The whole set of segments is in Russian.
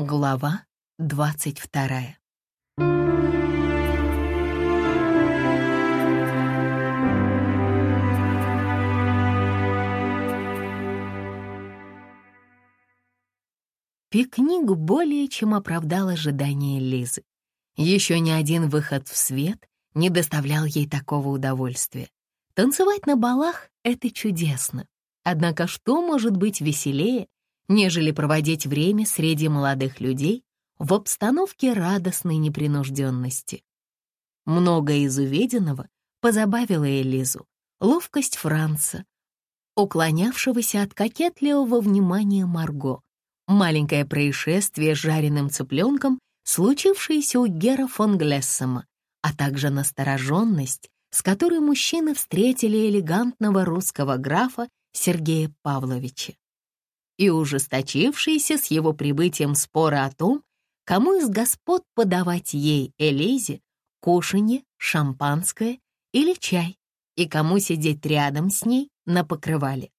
Глава двадцать вторая. Пикник более чем оправдал ожидания Лизы. Еще ни один выход в свет не доставлял ей такого удовольствия. Танцевать на балах — это чудесно. Однако что может быть веселее, нежели проводить время среди молодых людей в обстановке радостной непринужденности? Многое из увиденного позабавило Элизу. Ловкость Франца, уклонявшегося от кокетливого внимания Марго, маленькое происшествие с жареным цыпленком, случившееся у Гера фон Глессема, а также настороженность, с которой мужчины встретили элегантного русского графа Сергея Павловича, и ужесточившиеся с его прибытием споры о том, кому из господ подавать ей, Элизе, кушанье, шампанское или чай, и кому сидеть рядом с ней на покрывале.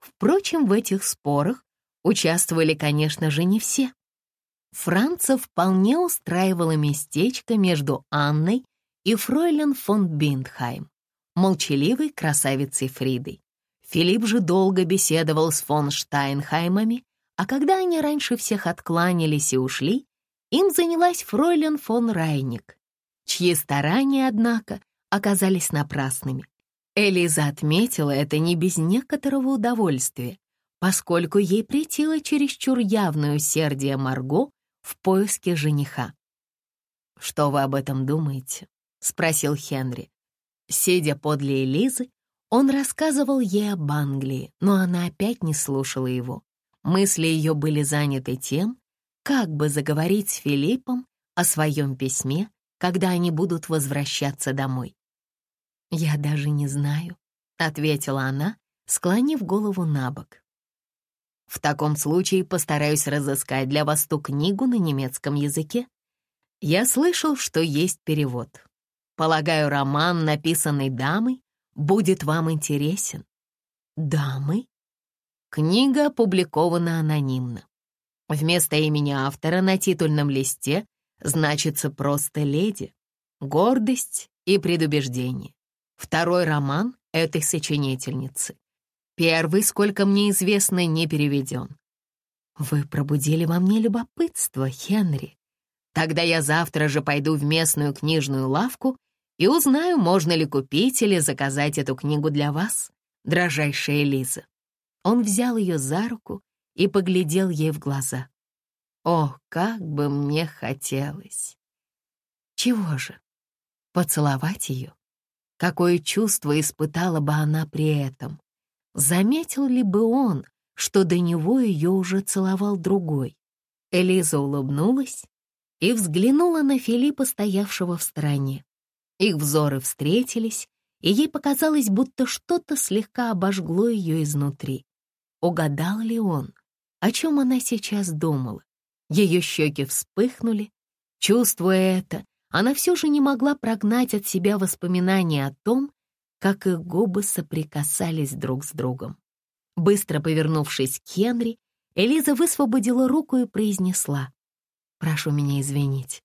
Впрочем, в этих спорах участвовали, конечно же, не все. Франца вполне устраивало местечко между Анной и фройлен фон Биндхайм, молчаливой красавицей Фридой. Филипп же долго беседовал с фон Штайнхаймами, а когда они раньше всех откланялись и ушли, им занялась фройлен фон Райник, чьи старания, однако, оказались напрасными. Элиза отметила это не без некоторого удовольствия, поскольку ей претило чересчур явное усердие Марго в поиске жениха. «Что вы об этом думаете?» — спросил Хенри. Сидя подле Элизы, он рассказывал ей об Англии, но она опять не слушала его. Мысли ее были заняты тем, как бы заговорить с Филиппом о своем письме, когда они будут возвращаться домой. «Я даже не знаю», — ответила она, склонив голову на бок. «В таком случае постараюсь разыскать для вас ту книгу на немецком языке. Я слышал, что есть перевод. Полагаю, роман, написанный дамой, будет вам интересен. Дамы? Книга опубликована анонимно. Вместо имени автора на титульном листе значится просто «Леди», «Гордость» и «Предубеждение». Второй роман этой сочинительницы. Первый, сколько мне известно, не переведен. Вы пробудили во мне любопытство, Хенри. Тогда я завтра же пойду в местную книжную лавку и узнаю, можно ли купить или заказать эту книгу для вас, дрожайшая Лиза. Он взял ее за руку и поглядел ей в глаза. О, как бы мне хотелось! Чего же? Поцеловать ее? Какое чувство испытала бы она при этом? Заметил ли бы он, что до него ее уже целовал другой? Элиза улыбнулась и взглянула на Филиппа, стоявшего в стороне. Их взоры встретились, и ей показалось, будто что-то слегка обожгло ее изнутри. Угадал ли он, о чем она сейчас думала? Ее щеки вспыхнули. Чувствуя это, она все же не могла прогнать от себя воспоминания о том, как их губы соприкасались друг с другом. Быстро повернувшись к Хенри, Элиза высвободила руку и произнесла, «Прошу меня извинить,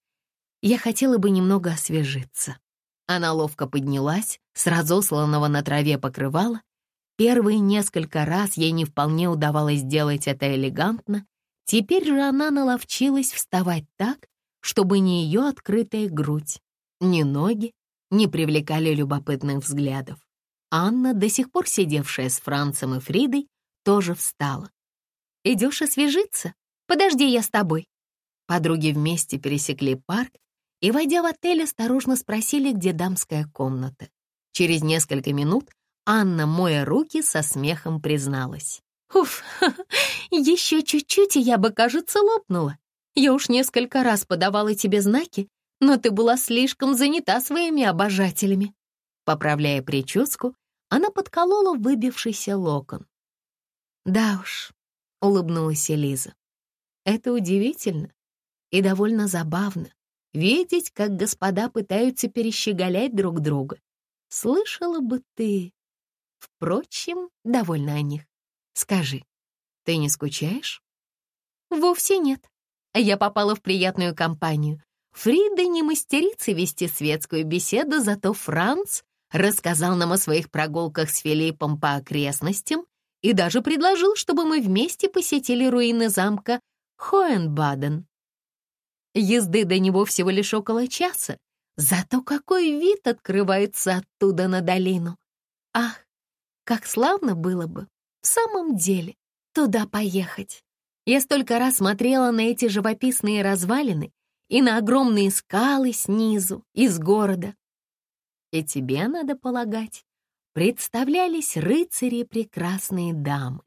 я хотела бы немного освежиться». Она ловко поднялась с разосланного на траве покрывала. Первые несколько раз ей не вполне удавалось сделать это элегантно. Теперь же она наловчилась вставать так, чтобы ни ее открытая грудь, ни ноги не привлекали любопытных взглядов. Анна, до сих пор сидевшая с Францем и Фридой, тоже встала. «Идешь освежиться? Подожди, я с тобой». Подруги вместе пересекли парк и, войдя в отель, осторожно спросили, где дамская комната. Через несколько минут Анна, моя руки, со смехом призналась. «Уф, еще чуть-чуть, и я бы, кажется, лопнула. Я уж несколько раз подавала тебе знаки, но ты была слишком занята своими обожателями». Поправляя прическу, она подколола выбившийся локон. «Да уж», — улыбнулась Элиза, — «это удивительно и довольно забавно видеть, как господа пытаются перещеголять друг друга. Слышала бы ты. Впрочем, довольна о них. Скажи, ты не скучаешь? Вовсе нет. Я попала в приятную компанию. Фрида не мастерица вести светскую беседу, зато Франц рассказал нам о своих прогулках с Филиппом по окрестностям и даже предложил, чтобы мы вместе посетили руины замка Хоенбаден. Езды до него всего лишь около часа, зато какой вид открывается оттуда на долину. Ах, как славно было бы в самом деле туда поехать. Я столько раз смотрела на эти живописные развалины и на огромные скалы снизу, из города. И тебе, надо полагать, представлялись рыцари и прекрасные дамы.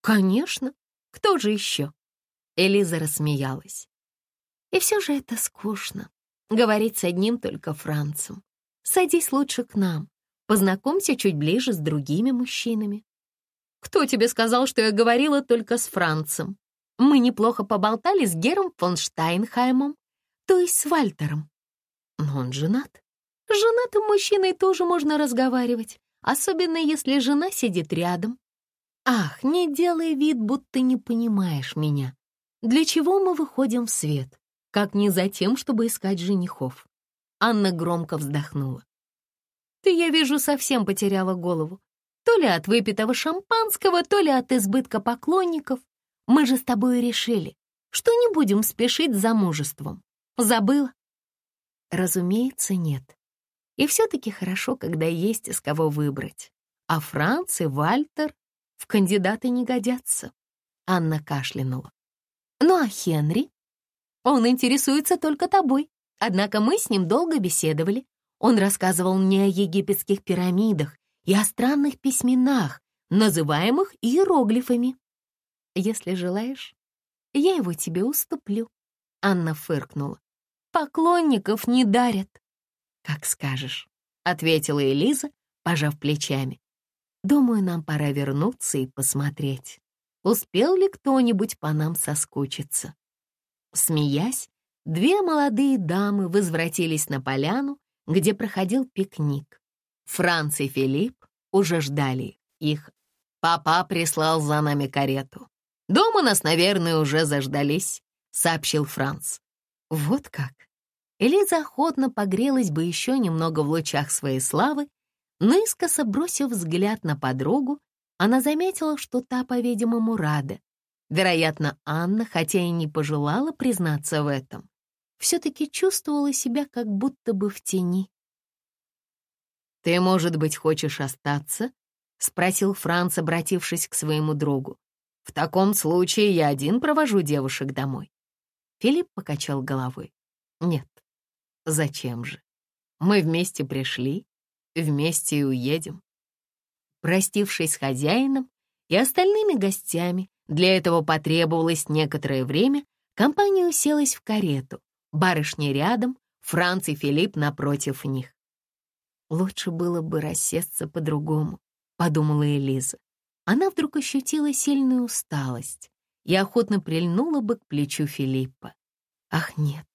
Конечно, кто же еще? Элиза рассмеялась. И все же это скучно, говорить с одним только Францем. Садись лучше к нам, познакомься чуть ближе с другими мужчинами. Кто тебе сказал, что я говорила только с Францем? Мы неплохо поболтали с Гером фон Штайнхаймом, то есть с Вальтером. Но он женат. С женатым мужчиной тоже можно разговаривать, особенно если жена сидит рядом. Ах, не делай вид, будто не понимаешь меня. Для чего мы выходим в свет? Как не за тем, чтобы искать женихов? Анна громко вздохнула. Ты, я вижу, совсем потеряла голову. То ли от выпитого шампанского, то ли от избытка поклонников. Мы же с тобой решили, что не будем спешить с замужеством. Забыла? Разумеется, нет. И все-таки хорошо, когда есть из кого выбрать. А Франц и Вальтер в кандидаты не годятся. Анна кашлянула. Ну а Хенри? Он интересуется только тобой. Однако мы с ним долго беседовали. Он рассказывал мне о египетских пирамидах и о странных письменах, называемых иероглифами. Если желаешь, я его тебе уступлю. Анна фыркнула. Поклонников не дарят. Как скажешь, ответила Элиза, пожав плечами. Думаю, нам пора вернуться и посмотреть, успел ли кто-нибудь по нам соскучиться. Смеясь, две молодые дамы возвратились на поляну, где проходил пикник. Франц и Филипп уже ждали их. Папа прислал за нами карету. Дома нас, наверное, уже заждались, сообщил Франц. Вот как. Элиза охотно погрелась бы еще немного в лучах своей славы, но искоса бросив взгляд на подругу, она заметила, что та, по-видимому, рада. Вероятно, Анна, хотя и не пожелала признаться в этом, все-таки чувствовала себя как будто бы в тени. «Ты, может быть, хочешь остаться?» — спросил Франц, обратившись к своему другу. «В таком случае я один провожу девушек домой». Филипп покачал головой. «Нет, зачем же? Мы вместе пришли, вместе и уедем». Простившись с хозяином и остальными гостями, для этого потребовалось некоторое время, компания уселась в карету, барышни рядом, Франц и Филипп напротив них. Лучше было бы рассесться по-другому, подумала Элиза. Она вдруг ощутила сильную усталость и охотно прильнула бы к плечу Филиппа. Ах, нет,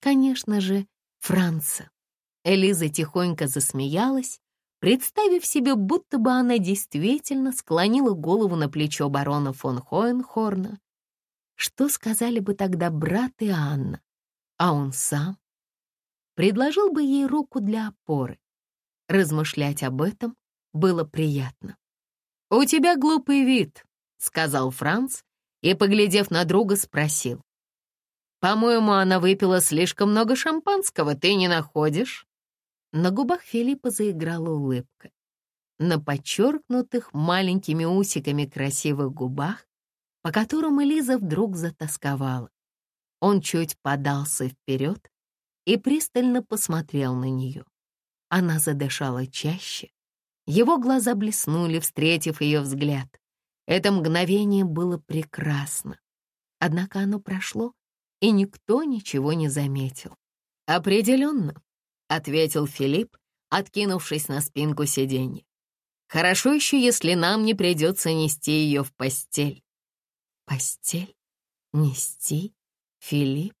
конечно же, Франца. Элиза тихонько засмеялась, представив себе, будто бы она действительно склонила голову на плечо барона фон Хоенхорна. Что сказали бы тогда брат и Анна? А он сам? Предложил бы ей руку для опоры. Размышлять об этом было приятно. «У тебя глупый вид», — сказал Франц и, поглядев на друга, спросил. «По-моему, она выпила слишком много шампанского, ты не находишь?» На губах Филиппа заиграла улыбка. На подчеркнутых маленькими усиками красивых губах, по которым Элиза вдруг затасковала. Он чуть подался вперед и пристально посмотрел на нее. Она задышала чаще. Его глаза блеснули, встретив ее взгляд. Это мгновение было прекрасно. Однако оно прошло, и никто ничего не заметил. «Определенно», — ответил Филипп, откинувшись на спинку сиденья. «Хорошо еще, если нам не придется нести ее в постель». «Постель? Нести? Филипп?»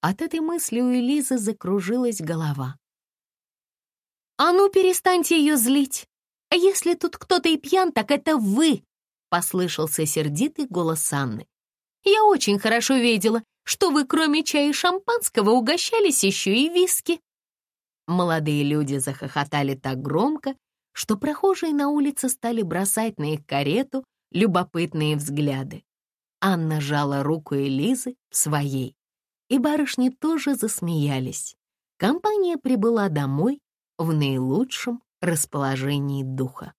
От этой мысли у Элизы закружилась голова. «А ну, перестаньте ее злить! Если тут кто-то и пьян, так это вы!» — послышался сердитый голос Анны. «Я очень хорошо видела, что вы кроме чая и шампанского угощались еще и виски». Молодые люди захохотали так громко, что прохожие на улице стали бросать на их карету любопытные взгляды. Анна жала руку Элизы своей, и барышни тоже засмеялись. Компания прибыла домой в наилучшем расположении духа.